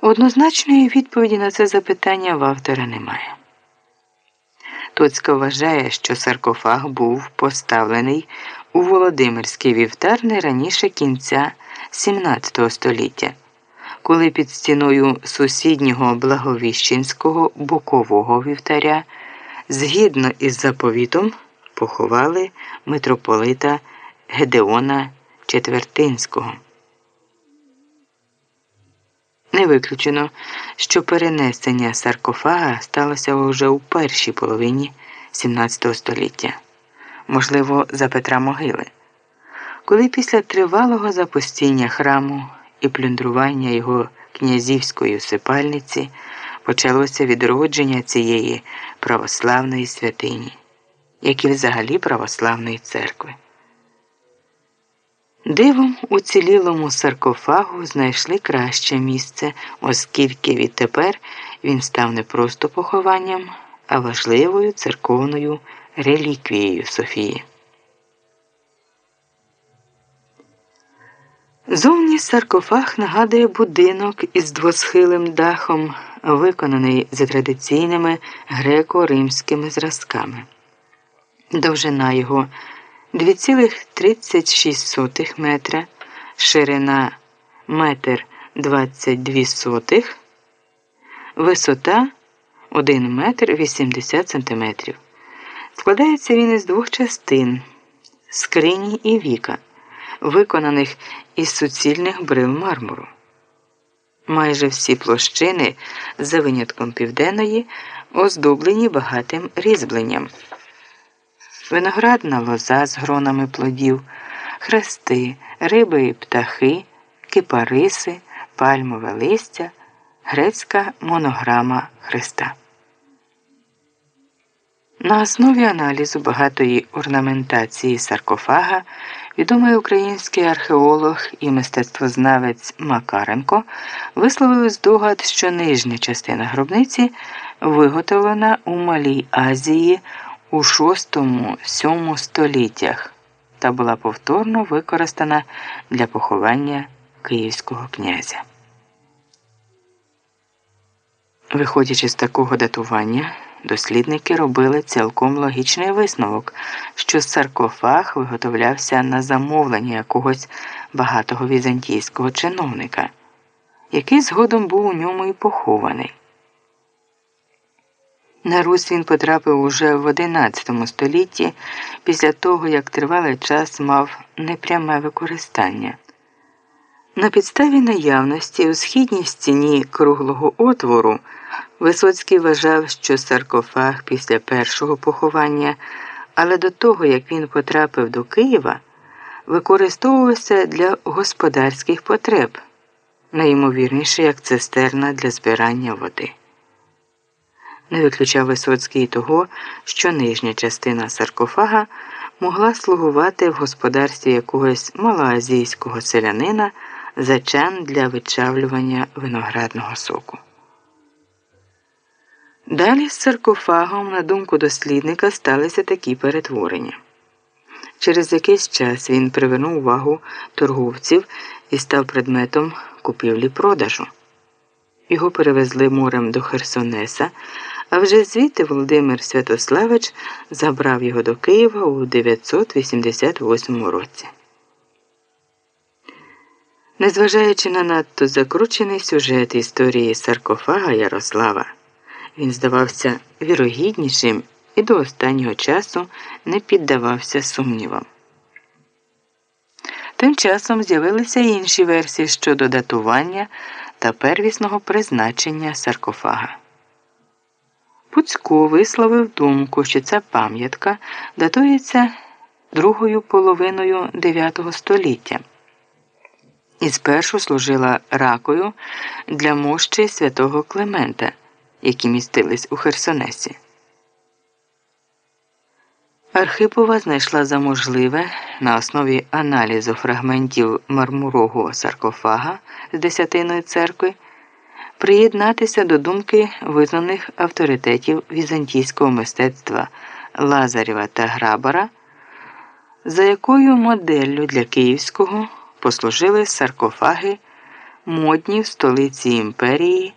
Однозначної відповіді на це запитання в автора немає. Тоцька вважає, що саркофаг був поставлений у Володимирський вівтар не раніше кінця XVII століття, коли під стіною сусіднього Благовіщенського бокового вівтаря згідно із заповітом поховали митрополита Гедеона Четвертинського. Не виключено, що перенесення саркофага сталося уже у першій половині XVII століття, можливо, за Петра Могили, коли після тривалого запустіння храму і плюндрування його князівської усипальниці почалося відродження цієї православної святині, як і взагалі православної церкви. Дивом у цілілому саркофагу знайшли краще місце, оскільки відтепер він став не просто похованням, а важливою церковною реліквією Софії. Зовні саркофаг нагадує будинок із двосхилим дахом, виконаний за традиційними греко-римськими зразками. Довжина його – 2,36 метра, ширина 1,22 сотих, висота 1 метр 80 сантиметрів. Складається він із двох частин скрині і віка, виконаних із суцільних брил мармуру. Майже всі площини, за винятком південної, оздоблені багатим різьбленням виноградна лоза з гронами плодів, хрести, риби і птахи, кипариси, пальмове листя, грецька монограма Христа. На основі аналізу багатої орнаментації саркофага відомий український археолог і мистецтвознавець Макаренко висловили здогад, що нижня частина гробниці виготовлена у Малій Азії у VI-VII століттях та була повторно використана для поховання київського князя. Виходячи з такого датування, дослідники робили цілком логічний висновок, що саркофаг виготовлявся на замовлення якогось багатого візантійського чиновника, який згодом був у ньому і похований. На Русь він потрапив уже в XI столітті після того, як тривалий час мав непряме використання. На підставі наявності у східній стіні круглого отвору Висоцький вважав, що саркофаг після першого поховання, але до того як він потрапив до Києва, використовувався для господарських потреб, найімовірніше як цистерна для збирання води. Не виключав Висоцький того, що нижня частина саркофага могла слугувати в господарстві якогось малоазійського селянина за чан для вичавлювання виноградного соку. Далі з саркофагом, на думку дослідника, сталися такі перетворення. Через якийсь час він привернув увагу торговців і став предметом купівлі-продажу. Його перевезли морем до Херсонеса. А вже звідти Володимир Святославич забрав його до Києва у 988 році. Незважаючи на надто закручений сюжет історії саркофага Ярослава, він здавався вірогіднішим і до останнього часу не піддавався сумнівам. Тим часом з'явилися інші версії щодо датування та первісного призначення саркофага. Пуцько висловив думку, що ця пам'ятка датується другою половиною IX століття і спершу служила ракою для мощі святого Климента, які містились у Херсонесі. Архипова знайшла за можливе на основі аналізу фрагментів мармурового саркофага з Десятиної церкви приєднатися до думки визнаних авторитетів візантійського мистецтва Лазарєва та Грабара, за якою моделлю для Київського послужили саркофаги модні в столиці імперії